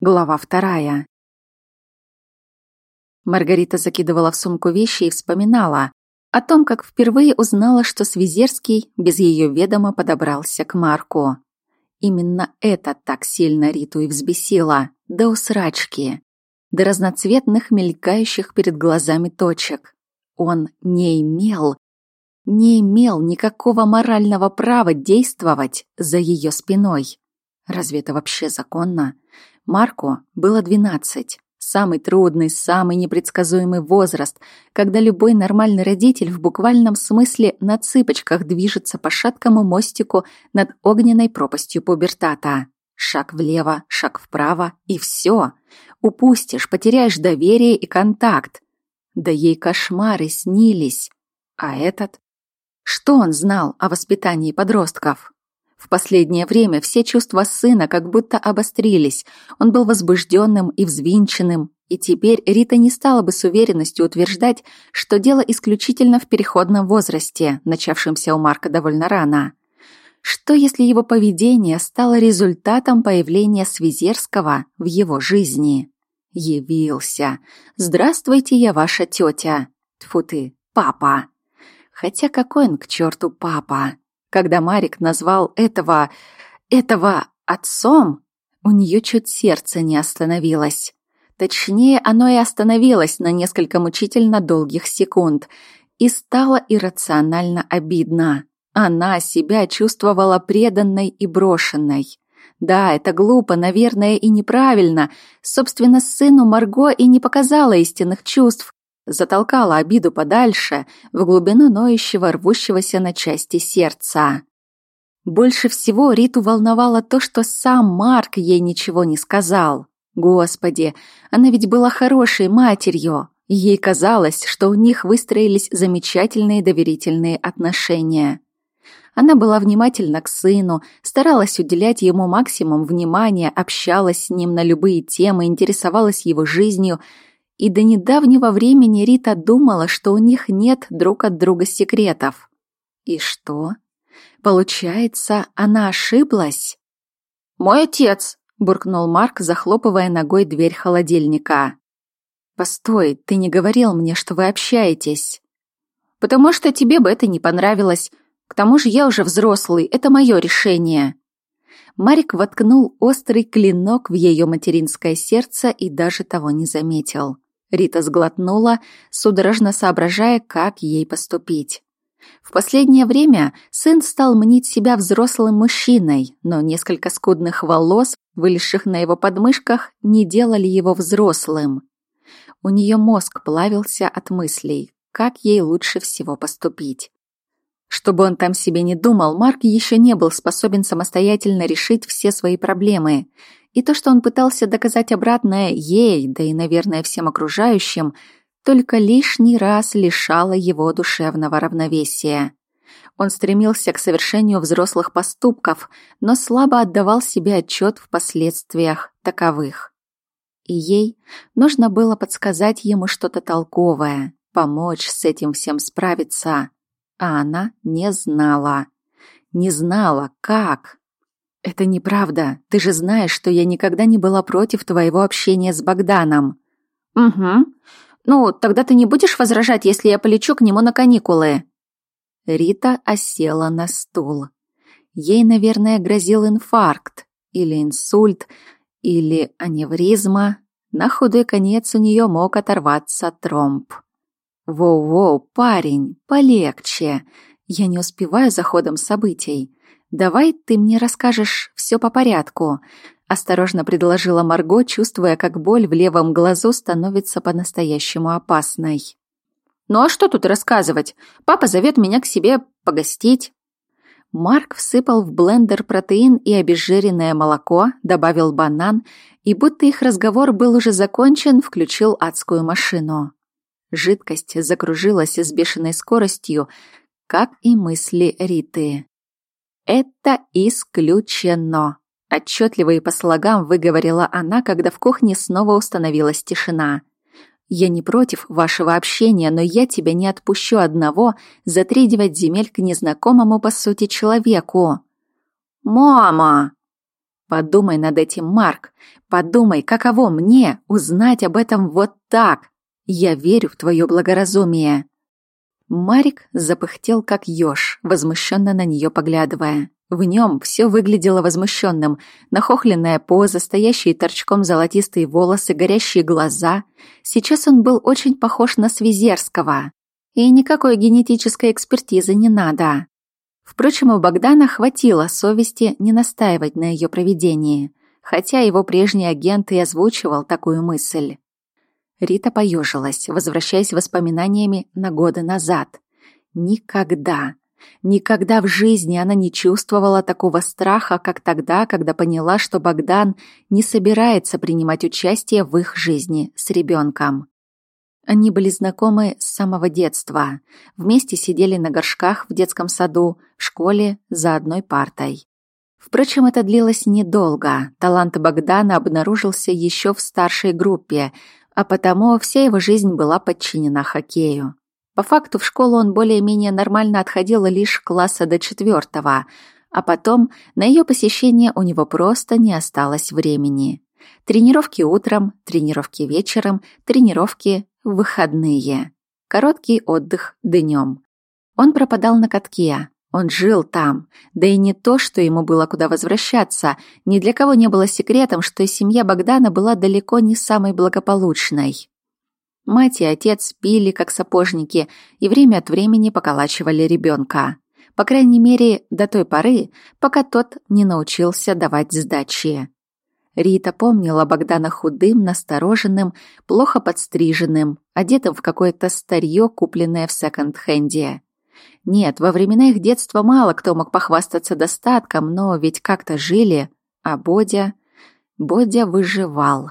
Глава вторая. Маргарита закидывала в сумку вещи и вспоминала о том, как впервые узнала, что Свизерский без ее ведома подобрался к Марку. Именно это так сильно Риту и взбесило, до усрачки, до разноцветных мелькающих перед глазами точек. Он не имел, не имел никакого морального права действовать за ее спиной. Разве это вообще законно? Марку было 12. Самый трудный, самый непредсказуемый возраст, когда любой нормальный родитель в буквальном смысле на цыпочках движется по шаткому мостику над огненной пропастью пубертата. Шаг влево, шаг вправо, и все. Упустишь, потеряешь доверие и контакт. Да ей кошмары снились. А этот? Что он знал о воспитании подростков? В последнее время все чувства сына как будто обострились. Он был возбужденным и взвинченным, и теперь Рита не стала бы с уверенностью утверждать, что дело исключительно в переходном возрасте, начавшемся у Марка довольно рано. Что если его поведение стало результатом появления Свизерского в его жизни? Явился. «Здравствуйте, я ваша тетя». Тьфу ты, папа. Хотя какой он к черту папа? Когда Марик назвал этого... этого отцом, у нее чуть сердце не остановилось. Точнее, оно и остановилось на несколько мучительно долгих секунд и стало иррационально обидно. Она себя чувствовала преданной и брошенной. Да, это глупо, наверное, и неправильно. Собственно, сыну Марго и не показала истинных чувств, затолкала обиду подальше, в глубину ноющего, рвущегося на части сердца. Больше всего Риту волновало то, что сам Марк ей ничего не сказал. Господи, она ведь была хорошей матерью. Ей казалось, что у них выстроились замечательные доверительные отношения. Она была внимательна к сыну, старалась уделять ему максимум внимания, общалась с ним на любые темы, интересовалась его жизнью – и до недавнего времени Рита думала, что у них нет друг от друга секретов. И что? Получается, она ошиблась? «Мой отец!» — буркнул Марк, захлопывая ногой дверь холодильника. «Постой, ты не говорил мне, что вы общаетесь». «Потому что тебе бы это не понравилось. К тому же я уже взрослый, это мое решение». Марик воткнул острый клинок в ее материнское сердце и даже того не заметил. Рита сглотнула, судорожно соображая, как ей поступить. В последнее время сын стал мнить себя взрослым мужчиной, но несколько скудных волос, вылезших на его подмышках, не делали его взрослым. У нее мозг плавился от мыслей, как ей лучше всего поступить. Чтобы он там себе не думал, Марк еще не был способен самостоятельно решить все свои проблемы. И то, что он пытался доказать обратное ей, да и, наверное, всем окружающим, только лишний раз лишало его душевного равновесия. Он стремился к совершению взрослых поступков, но слабо отдавал себе отчет в последствиях таковых. И ей нужно было подсказать ему что-то толковое, помочь с этим всем справиться, а она не знала. Не знала, как. «Это неправда. Ты же знаешь, что я никогда не была против твоего общения с Богданом». «Угу. Ну, тогда ты не будешь возражать, если я полечу к нему на каникулы?» Рита осела на стул. Ей, наверное, грозил инфаркт, или инсульт, или аневризма. На худой конец у нее мог оторваться тромб. «Воу-воу, парень, полегче. Я не успеваю за ходом событий. «Давай ты мне расскажешь все по порядку», — осторожно предложила Марго, чувствуя, как боль в левом глазу становится по-настоящему опасной. «Ну а что тут рассказывать? Папа зовет меня к себе погостить». Марк всыпал в блендер протеин и обезжиренное молоко, добавил банан и, будто их разговор был уже закончен, включил адскую машину. Жидкость закружилась с бешеной скоростью, как и мысли Риты. «Это исключено!» Отчетливо и по слогам выговорила она, когда в кухне снова установилась тишина. «Я не против вашего общения, но я тебя не отпущу одного за три девять земель к незнакомому, по сути, человеку». «Мама!» Подумай над этим, Марк. Подумай, каково мне узнать об этом вот так. Я верю в твое благоразумие. Марик запыхтел как еж, возмущенно на нее поглядывая. В нем все выглядело возмущенным. Нахохленная поза, стоящие торчком золотистые волосы, горящие глаза. Сейчас он был очень похож на Свизерского. И никакой генетической экспертизы не надо. Впрочем, у Богдана хватило совести не настаивать на ее проведении, хотя его прежний агент и озвучивал такую мысль. Рита поежилась, возвращаясь воспоминаниями на годы назад. Никогда, никогда в жизни она не чувствовала такого страха, как тогда, когда поняла, что Богдан не собирается принимать участие в их жизни с ребенком. Они были знакомы с самого детства, вместе сидели на горшках в детском саду, в школе за одной партой. Впрочем, это длилось недолго. Талант Богдана обнаружился еще в старшей группе, а потому вся его жизнь была подчинена хоккею. По факту в школу он более-менее нормально отходил лишь класса до четвертого, а потом на ее посещение у него просто не осталось времени. Тренировки утром, тренировки вечером, тренировки выходные. Короткий отдых днем. Он пропадал на катке, он жил там, да и не то, что ему было куда возвращаться, ни для кого не было секретом, что семья Богдана была далеко не самой благополучной. Мать и отец пили, как сапожники, и время от времени поколачивали ребенка. По крайней мере, до той поры, пока тот не научился давать сдачи. Рита помнила Богдана худым, настороженным, плохо подстриженным, одетым в какое-то старье, купленное в секонд-хенде. Нет, во времена их детства мало кто мог похвастаться достатком, но ведь как-то жили, а Бодя... Бодя выживал.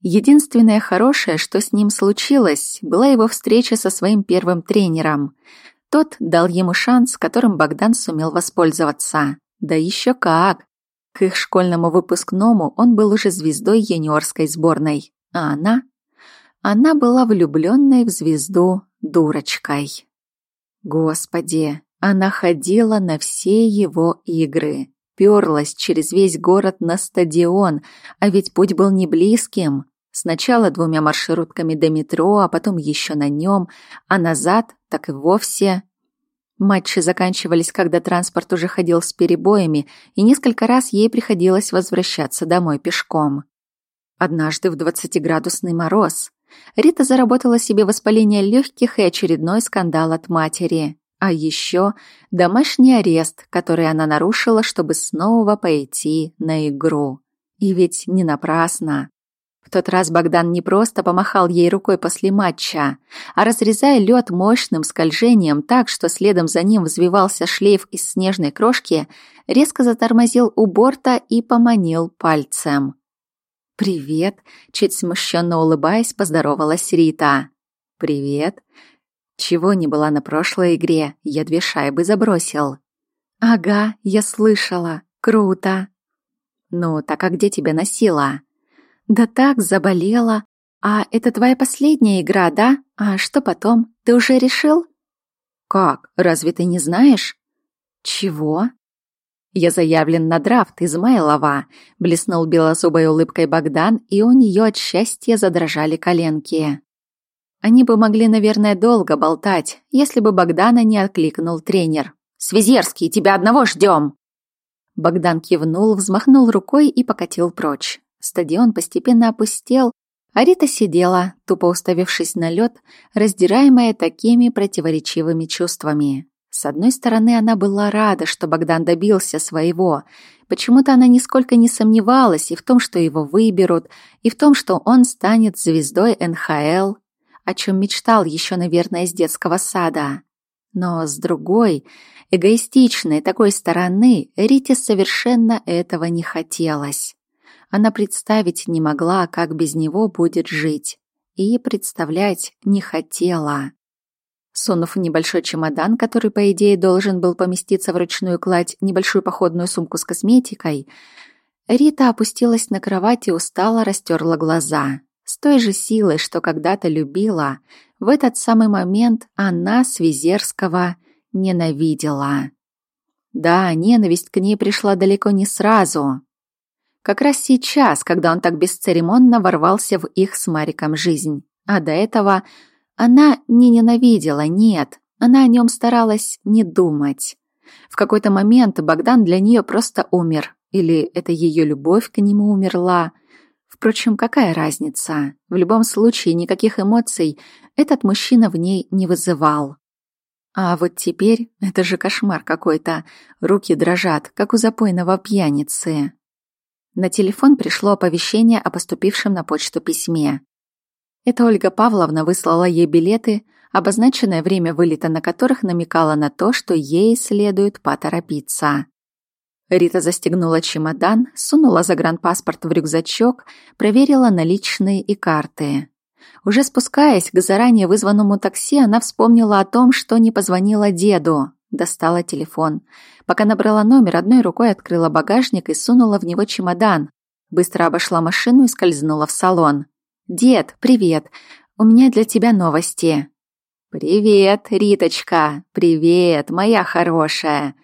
Единственное хорошее, что с ним случилось, была его встреча со своим первым тренером. Тот дал ему шанс, которым Богдан сумел воспользоваться. Да еще как! К их школьному выпускному он был уже звездой юниорской сборной, а она... Она была влюбленной в звезду дурочкой. Господи, она ходила на все его игры, перлась через весь город на стадион, а ведь путь был не близким. Сначала двумя маршрутками до метро, а потом еще на нем, а назад так и вовсе. Матчи заканчивались, когда транспорт уже ходил с перебоями, и несколько раз ей приходилось возвращаться домой пешком. Однажды в двадцатиградусный мороз Рита заработала себе воспаление легких и очередной скандал от матери. А еще домашний арест, который она нарушила, чтобы снова пойти на игру. И ведь не напрасно. В тот раз Богдан не просто помахал ей рукой после матча, а разрезая лед мощным скольжением так, что следом за ним взвивался шлейф из снежной крошки, резко затормозил у борта и поманил пальцем. «Привет!» — чуть смущенно улыбаясь, поздоровалась Рита. «Привет!» Чего не была на прошлой игре, я две шайбы забросил. «Ага, я слышала. Круто!» «Ну, так а где тебя носила?» «Да так, заболела. А это твоя последняя игра, да? А что потом? Ты уже решил?» «Как? Разве ты не знаешь?» «Чего?» «Я заявлен на драфт, Измайлова», — блеснул белозубой улыбкой Богдан, и у нее от счастья задрожали коленки. Они бы могли, наверное, долго болтать, если бы Богдана не откликнул тренер. «Свизерский, тебя одного ждем!» Богдан кивнул, взмахнул рукой и покатил прочь. Стадион постепенно опустел, а Рита сидела, тупо уставившись на лед, раздираемая такими противоречивыми чувствами. С одной стороны, она была рада, что Богдан добился своего. Почему-то она нисколько не сомневалась и в том, что его выберут, и в том, что он станет звездой НХЛ, о чем мечтал еще, наверное, с детского сада. Но с другой, эгоистичной такой стороны, Рите совершенно этого не хотелось. Она представить не могла, как без него будет жить. И представлять не хотела. Сунув небольшой чемодан, который, по идее, должен был поместиться в ручную кладь, небольшую походную сумку с косметикой, Рита опустилась на кровать и устало растерла глаза. С той же силой, что когда-то любила, в этот самый момент она Свизерского ненавидела. Да, ненависть к ней пришла далеко не сразу. Как раз сейчас, когда он так бесцеремонно ворвался в их с Мариком жизнь. А до этого она не ненавидела, нет, она о нем старалась не думать. В какой-то момент Богдан для нее просто умер. Или это ее любовь к нему умерла. Впрочем, какая разница? В любом случае, никаких эмоций этот мужчина в ней не вызывал. А вот теперь это же кошмар какой-то. Руки дрожат, как у запойного пьяницы. На телефон пришло оповещение о поступившем на почту письме. Это Ольга Павловна выслала ей билеты, обозначенное время вылета на которых намекало на то, что ей следует поторопиться. Рита застегнула чемодан, сунула загранпаспорт в рюкзачок, проверила наличные и карты. Уже спускаясь к заранее вызванному такси, она вспомнила о том, что не позвонила деду. Достала телефон. Пока набрала номер, одной рукой открыла багажник и сунула в него чемодан. Быстро обошла машину и скользнула в салон. «Дед, привет! У меня для тебя новости». «Привет, Риточка! Привет, моя хорошая!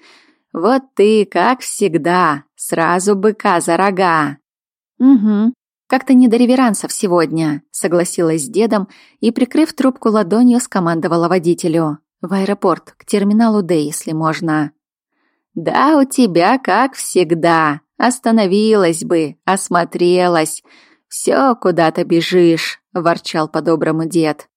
Вот ты, как всегда, сразу быка за рога!» «Угу, как-то не до реверансов сегодня», — согласилась с дедом и, прикрыв трубку ладонью, скомандовала водителю. «В аэропорт, к терминалу Д, если можно». «Да у тебя, как всегда. Остановилась бы, осмотрелась. Все куда-то бежишь», — ворчал по-доброму дед.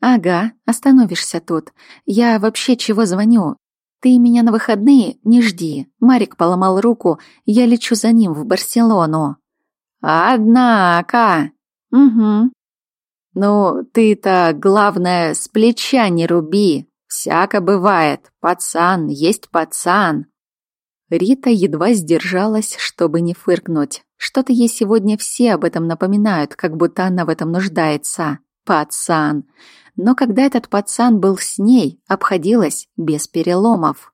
«Ага, остановишься тут. Я вообще чего звоню? Ты меня на выходные не жди. Марик поломал руку, я лечу за ним в Барселону». «Однако...» «Угу». «Ну, ты-то, главное, с плеча не руби. Всяко бывает. Пацан есть пацан». Рита едва сдержалась, чтобы не фыркнуть. Что-то ей сегодня все об этом напоминают, как будто она в этом нуждается. Пацан. Но когда этот пацан был с ней, обходилась без переломов.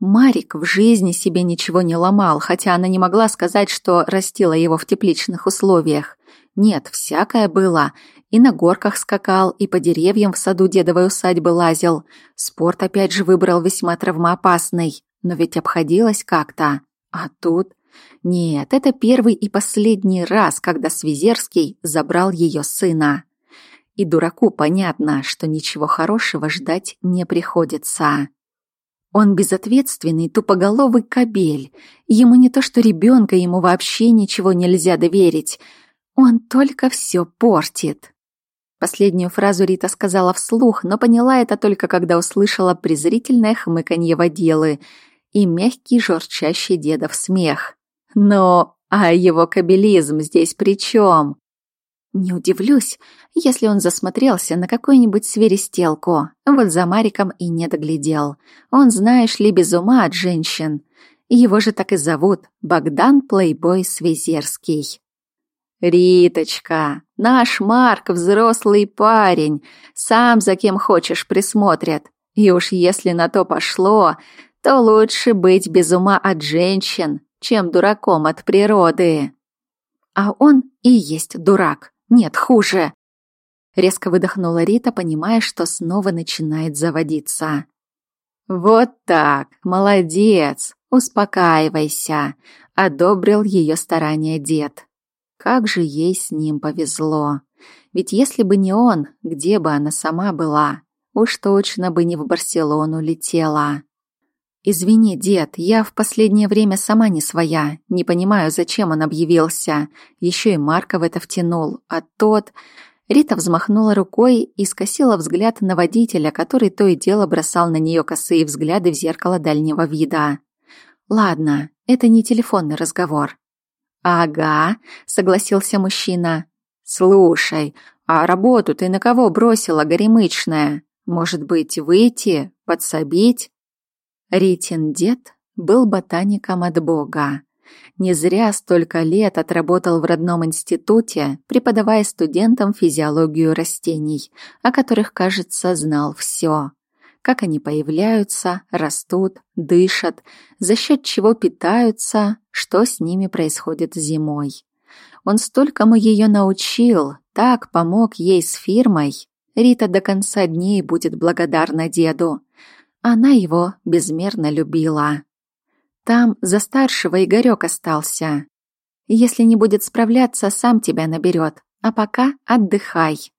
Марик в жизни себе ничего не ломал, хотя она не могла сказать, что растила его в тепличных условиях. Нет, всякое было. И на горках скакал, и по деревьям в саду дедовой усадьбы лазил. Спорт опять же выбрал весьма травмоопасный. Но ведь обходилось как-то. А тут... Нет, это первый и последний раз, когда Свизерский забрал ее сына. И дураку понятно, что ничего хорошего ждать не приходится. Он безответственный, тупоголовый кобель. Ему не то что ребенка, ему вообще ничего нельзя доверить. Он только все портит. Последнюю фразу Рита сказала вслух, но поняла это только когда услышала презрительное хмыканье водилы и мягкий жорчащий дедов смех. Но а его кабелизм здесь при чем? Не удивлюсь, если он засмотрелся на какую-нибудь свиристелку. Вот за Мариком и не доглядел. Он, знаешь ли, без ума от женщин. Его же так и зовут Богдан Плейбой Свизерский. «Риточка, наш Марк взрослый парень, сам за кем хочешь присмотрят. И уж если на то пошло, то лучше быть без ума от женщин, чем дураком от природы». А он и есть дурак. Нет, хуже. Резко выдохнула Рита, понимая, что снова начинает заводиться. Вот так, молодец, успокаивайся, одобрил ее старания дед. Как же ей с ним повезло. Ведь если бы не он, где бы она сама была? Уж точно бы не в Барселону летела. «Извини, дед, я в последнее время сама не своя. Не понимаю, зачем он объявился. Еще и Марка в это втянул. А тот...» Рита взмахнула рукой и скосила взгляд на водителя, который то и дело бросал на нее косые взгляды в зеркало дальнего вида. «Ладно, это не телефонный разговор». «Ага», — согласился мужчина. «Слушай, а работу ты на кого бросила, горемычная? Может быть, выйти, подсобить?» Ритин дед был ботаником от Бога. Не зря столько лет отработал в родном институте, преподавая студентам физиологию растений, о которых, кажется, знал все. Как они появляются, растут, дышат, за счет чего питаются, что с ними происходит зимой. Он столькому ее научил, так помог ей с фирмой. Рита до конца дней будет благодарна деду. Она его безмерно любила. Там за старшего Игорек остался. Если не будет справляться, сам тебя наберет. А пока отдыхай.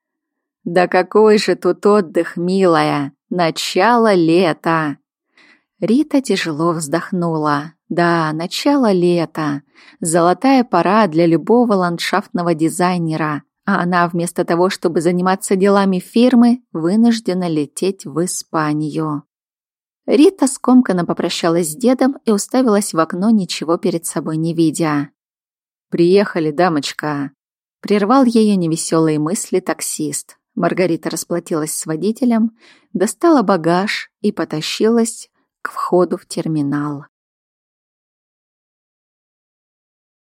Да какой же тут отдых, милая? Начало лета. Рита тяжело вздохнула. Да, начало лета. Золотая пора для любого ландшафтного дизайнера. А она вместо того, чтобы заниматься делами фирмы, вынуждена лететь в Испанию. Рита скомканно попрощалась с дедом и уставилась в окно, ничего перед собой не видя. «Приехали, дамочка!» Прервал ее невеселые мысли таксист. Маргарита расплатилась с водителем, достала багаж и потащилась к входу в терминал.